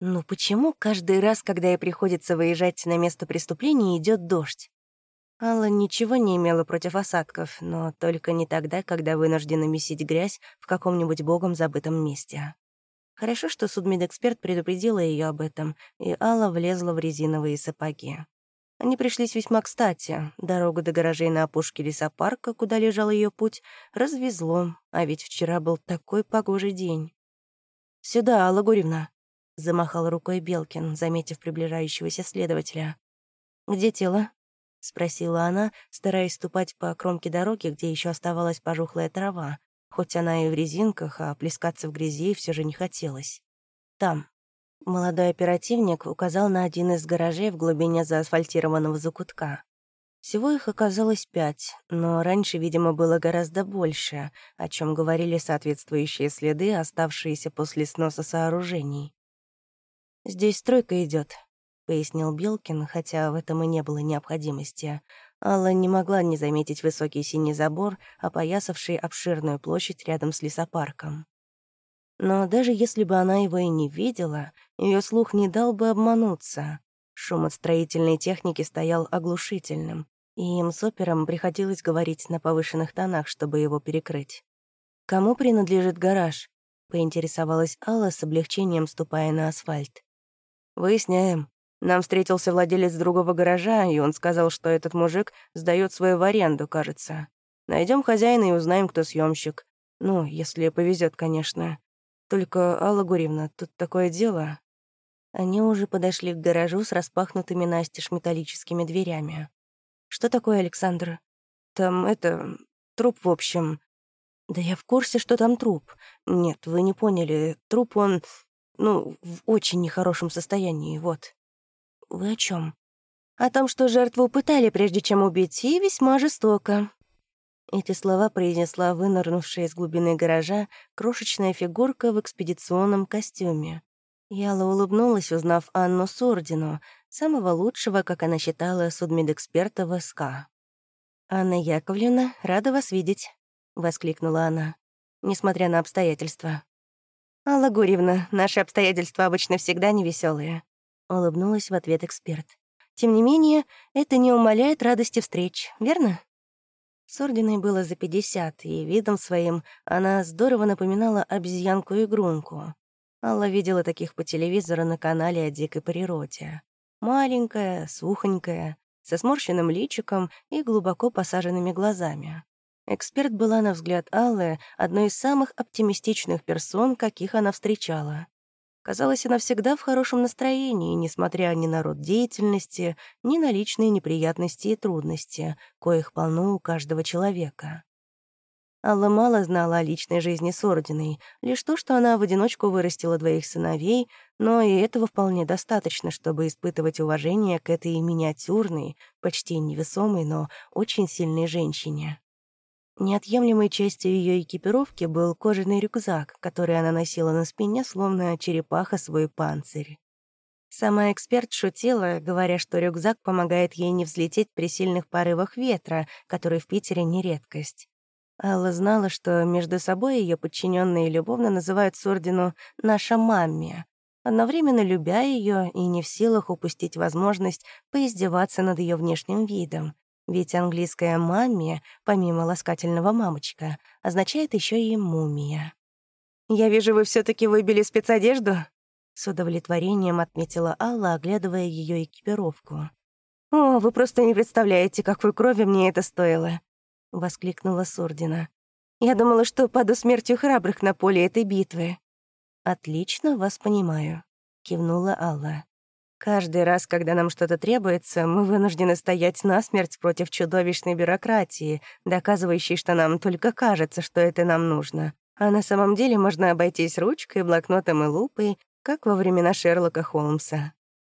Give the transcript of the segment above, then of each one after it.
Ну почему каждый раз, когда ей приходится выезжать на место преступления, идет дождь? Алла ничего не имела против осадков, но только не тогда, когда вынуждена месить грязь в каком-нибудь богом забытом месте. Хорошо, что судмедэксперт предупредила ее об этом, и Алла влезла в резиновые сапоги. Они пришлись весьма кстати. Дорогу до гаражей на опушке лесопарка, куда лежал ее путь, развезло, а ведь вчера был такой погожий день. «Сюда, Алла Гурьевна», — замахал рукой Белкин, заметив приближающегося следователя. «Где тело?» — спросила она, стараясь ступать по кромке дороги, где еще оставалась пожухлая трава, хоть она и в резинках, а плескаться в грязи все же не хотелось. «Там». Молодой оперативник указал на один из гаражей в глубине заасфальтированного закутка. Всего их оказалось пять, но раньше, видимо, было гораздо больше, о чем говорили соответствующие следы, оставшиеся после сноса сооружений. «Здесь стройка идет, пояснил Белкин, хотя в этом и не было необходимости. Алла не могла не заметить высокий синий забор, опоясавший обширную площадь рядом с лесопарком. Но даже если бы она его и не видела, ее слух не дал бы обмануться. Шум от строительной техники стоял оглушительным, и им с опером приходилось говорить на повышенных тонах, чтобы его перекрыть. «Кому принадлежит гараж?» — поинтересовалась Алла с облегчением, ступая на асфальт. «Выясняем. Нам встретился владелец другого гаража, и он сказал, что этот мужик сдает свою в аренду, кажется. Найдем хозяина и узнаем, кто съемщик. Ну, если повезет, конечно. Только, Алла Гурьевна, тут такое дело...» Они уже подошли к гаражу с распахнутыми настежь металлическими дверями. «Что такое, Александр?» «Там это... труп, в общем...» «Да я в курсе, что там труп. Нет, вы не поняли. Труп, он ну, в очень нехорошем состоянии, вот. Вы о чем? О том, что жертву пытали, прежде чем убить, и весьма жестоко. Эти слова произнесла вынырнувшая из глубины гаража крошечная фигурка в экспедиционном костюме. Яла улыбнулась, узнав Анну Сурдину, самого лучшего, как она считала, судмедэксперта в СК. «Анна Яковлевна, рада вас видеть», — воскликнула она, несмотря на обстоятельства. «Алла Гурьевна, наши обстоятельства обычно всегда невеселые, улыбнулась в ответ эксперт. «Тем не менее, это не умаляет радости встреч, верно?» Сординой было за пятьдесят, и видом своим она здорово напоминала обезьянку-игрунку. Алла видела таких по телевизору на канале о дикой природе. Маленькая, сухонькая, со сморщенным личиком и глубоко посаженными глазами. Эксперт была, на взгляд Аллы, одной из самых оптимистичных персон, каких она встречала. Казалось, она всегда в хорошем настроении, несмотря ни на род деятельности, ни на личные неприятности и трудности, коих полно у каждого человека. Алла мало знала о личной жизни с Ординой, лишь то, что она в одиночку вырастила двоих сыновей, но и этого вполне достаточно, чтобы испытывать уважение к этой миниатюрной, почти невесомой, но очень сильной женщине. Неотъемлемой частью ее экипировки был кожаный рюкзак, который она носила на спине, словно черепаха свой панцирь. Сама эксперт шутила, говоря, что рюкзак помогает ей не взлететь при сильных порывах ветра, который в Питере не редкость. Алла знала, что между собой ее подчиненные любовно называют Сурдину «наша мамми», одновременно любя ее и не в силах упустить возможность поиздеваться над ее внешним видом, ведь английская «мамми», помимо ласкательного «мамочка», означает еще и «мумия». «Я вижу, вы все таки выбили спецодежду?» С удовлетворением отметила Алла, оглядывая ее экипировку. «О, вы просто не представляете, какой крови мне это стоило!» — воскликнула Сурдина. «Я думала, что паду смертью храбрых на поле этой битвы». «Отлично вас понимаю», — кивнула Алла. Каждый раз, когда нам что-то требуется, мы вынуждены стоять насмерть против чудовищной бюрократии, доказывающей, что нам только кажется, что это нам нужно. А на самом деле можно обойтись ручкой, блокнотом и лупой, как во времена Шерлока Холмса.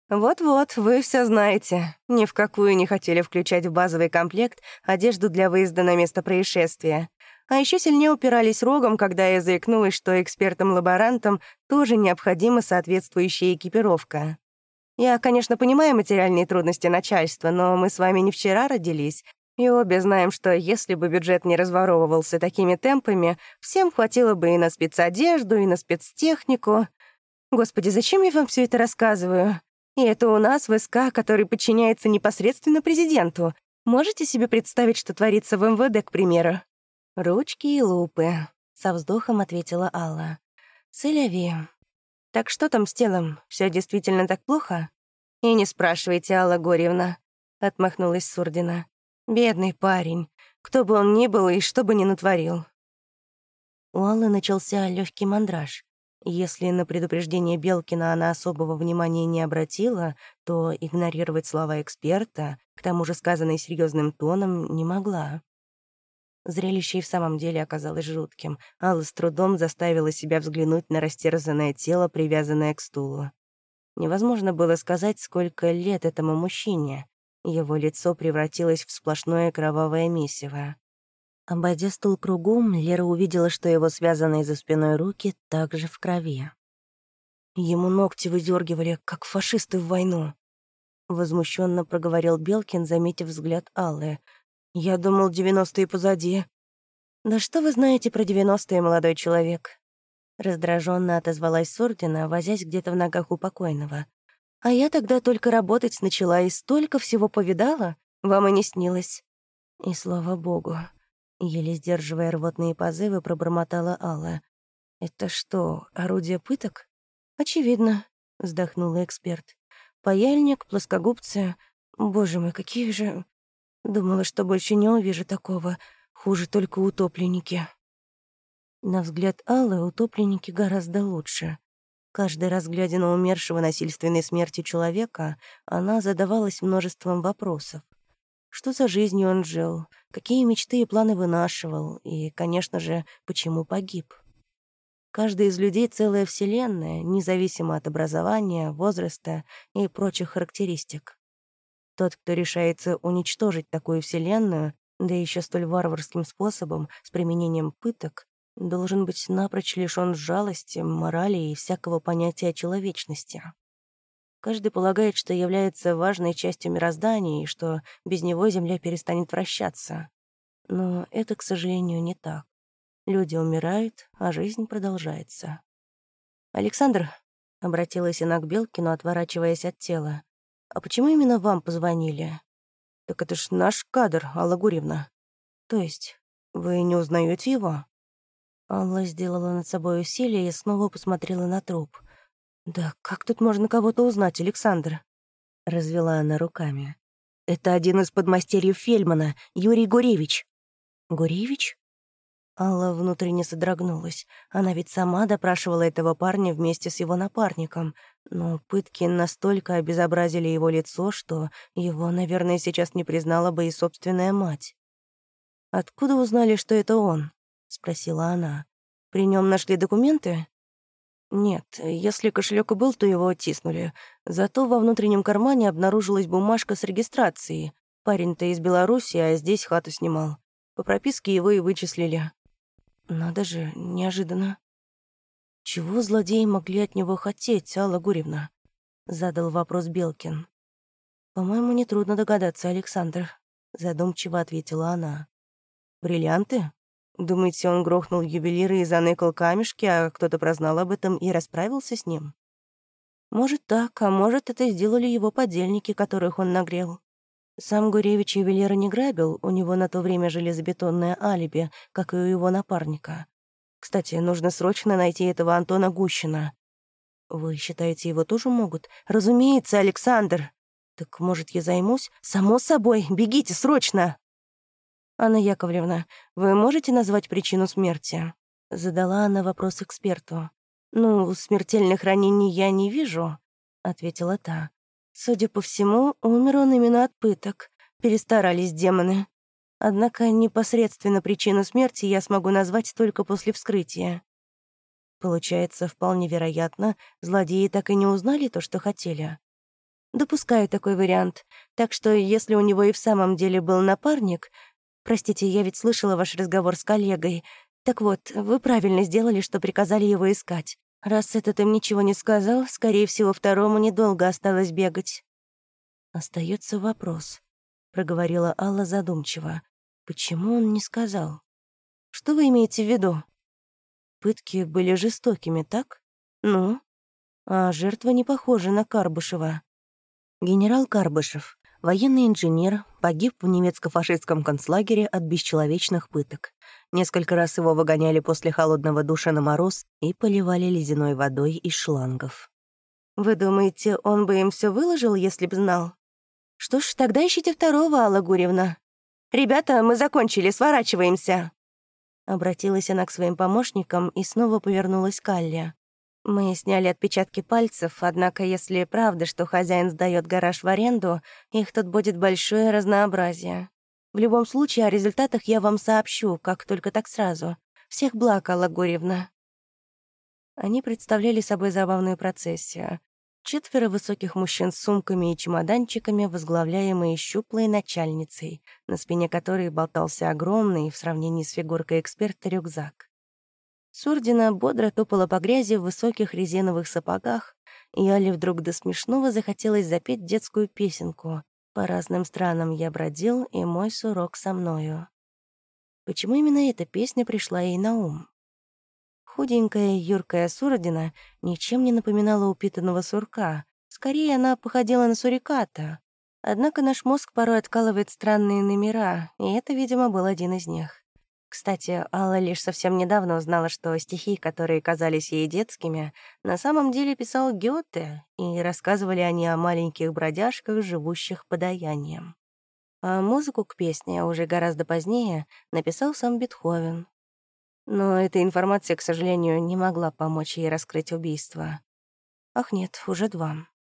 Вот-вот, вы все знаете. Ни в какую не хотели включать в базовый комплект одежду для выезда на место происшествия. А еще сильнее упирались рогом, когда я заикнулась, что экспертам-лаборантам тоже необходима соответствующая экипировка. Я, конечно, понимаю материальные трудности начальства, но мы с вами не вчера родились, и обе знаем, что если бы бюджет не разворовывался такими темпами, всем хватило бы и на спецодежду, и на спецтехнику. Господи, зачем я вам все это рассказываю? И это у нас в СК, который подчиняется непосредственно президенту. Можете себе представить, что творится в МВД, к примеру? Ручки и лупы, со вздохом ответила Алла. Целяви. Так что там с телом? Все действительно так плохо? И не спрашивайте, Алла Горьевна, отмахнулась Сурдина. Бедный парень. Кто бы он ни был и что бы ни натворил. У Аллы начался легкий мандраж. Если на предупреждение Белкина она особого внимания не обратила, то игнорировать слова эксперта, к тому же сказанные серьезным тоном, не могла. Зрелище и в самом деле оказалось жутким. Алла с трудом заставила себя взглянуть на растерзанное тело, привязанное к стулу. Невозможно было сказать, сколько лет этому мужчине. Его лицо превратилось в сплошное кровавое месиво. Обойдя стул кругом, Лера увидела, что его связанные за спиной руки также в крови. Ему ногти выдергивали, как фашисты в войну. Возмущенно проговорил Белкин, заметив взгляд Аллы. «Я думал, девяностые позади». «Да что вы знаете про девяностые, молодой человек?» Раздраженно отозвалась Сурдина, возясь где-то в ногах у покойного. «А я тогда только работать начала и столько всего повидала, вам и не снилось». И слава богу. Еле сдерживая рвотные позывы, пробормотала Алла. «Это что, орудие пыток?» «Очевидно», — вздохнула эксперт. «Паяльник, плоскогубцы. Боже мой, какие же...» Думала, что больше не увижу такого. Хуже только утопленники. На взгляд Аллы утопленники гораздо лучше. Каждый раз, глядя на умершего насильственной смертью человека, она задавалась множеством вопросов. Что за жизнью он жил, какие мечты и планы вынашивал, и, конечно же, почему погиб. Каждый из людей — целая вселенная, независимо от образования, возраста и прочих характеристик. Тот, кто решается уничтожить такую вселенную, да еще столь варварским способом, с применением пыток, должен быть напрочь лишён жалости, морали и всякого понятия человечности. Каждый полагает, что является важной частью мироздания и что без него Земля перестанет вращаться. Но это, к сожалению, не так. Люди умирают, а жизнь продолжается. «Александр», — обратилась она к Белкину, отворачиваясь от тела, «а почему именно вам позвонили?» «Так это ж наш кадр, Алла Гурьевна». «То есть вы не узнаете его?» Алла сделала над собой усилие и снова посмотрела на труп. «Да как тут можно кого-то узнать, Александр?» Развела она руками. «Это один из подмастерьев Фельмана, Юрий Гуревич». «Гуревич?» Алла внутренне содрогнулась. Она ведь сама допрашивала этого парня вместе с его напарником, но пытки настолько обезобразили его лицо, что его, наверное, сейчас не признала бы и собственная мать. «Откуда узнали, что это он?» — спросила она. «При нем нашли документы?» Нет, если кошелек и был, то его оттиснули. Зато во внутреннем кармане обнаружилась бумажка с регистрацией. Парень-то из Беларуси, а здесь хату снимал. По прописке его и вычислили. Надо же, неожиданно. Чего злодеи могли от него хотеть, Алла Гурьевна? Задал вопрос Белкин. По-моему, нетрудно догадаться, Александр. Задумчиво ответила она. Бриллианты? Думаете, он грохнул ювелира и заныкал камешки, а кто-то прознал об этом и расправился с ним? Может так, а может, это сделали его подельники, которых он нагрел. Сам Гуревич ювелира не грабил, у него на то время железобетонное алиби, как и у его напарника. Кстати, нужно срочно найти этого Антона Гущина. Вы считаете, его тоже могут? Разумеется, Александр. Так, может, я займусь? Само собой, бегите срочно! «Анна Яковлевна, вы можете назвать причину смерти?» Задала она вопрос эксперту. «Ну, смертельных ранений я не вижу», — ответила та. «Судя по всему, умер он именно от пыток. Перестарались демоны. Однако непосредственно причину смерти я смогу назвать только после вскрытия». Получается, вполне вероятно, злодеи так и не узнали то, что хотели. Допускаю такой вариант. Так что, если у него и в самом деле был напарник, Простите, я ведь слышала ваш разговор с коллегой. Так вот, вы правильно сделали, что приказали его искать. Раз этот им ничего не сказал, скорее всего, второму недолго осталось бегать. Остается вопрос, проговорила Алла задумчиво. Почему он не сказал? Что вы имеете в виду? Пытки были жестокими, так? Ну? А жертва не похожа на Карбышева. Генерал Карбышев, военный инженер, погиб в немецко-фашистском концлагере от бесчеловечных пыток. Несколько раз его выгоняли после холодного душа на мороз и поливали ледяной водой из шлангов. «Вы думаете, он бы им все выложил, если б знал?» «Что ж, тогда ищите второго, Алла Гурьевна. Ребята, мы закончили, сворачиваемся!» Обратилась она к своим помощникам и снова повернулась к Алле. Мы сняли отпечатки пальцев, однако если правда, что хозяин сдает гараж в аренду, их тут будет большое разнообразие. В любом случае, о результатах я вам сообщу, как только так сразу. Всех благ, Алла Гурьевна. Они представляли собой забавную процессию. Четверо высоких мужчин с сумками и чемоданчиками, возглавляемые щуплой начальницей, на спине которой болтался огромный, в сравнении с фигуркой эксперта, рюкзак. Сурдина бодро топала по грязи в высоких резиновых сапогах, и Али вдруг до смешного захотелось запеть детскую песенку «По разным странам я бродил, и мой сурок со мною». Почему именно эта песня пришла ей на ум? Худенькая юркая Сурдина ничем не напоминала упитанного сурка. Скорее, она походила на суриката. Однако наш мозг порой откалывает странные номера, и это, видимо, был один из них. Кстати, Алла лишь совсем недавно узнала, что стихи, которые казались ей детскими, на самом деле писал Гёте, и рассказывали они о маленьких бродяжках, живущих подаянием. А музыку к песне уже гораздо позднее написал сам Бетховен. Но эта информация, к сожалению, не могла помочь ей раскрыть убийство. Ах нет, уже два.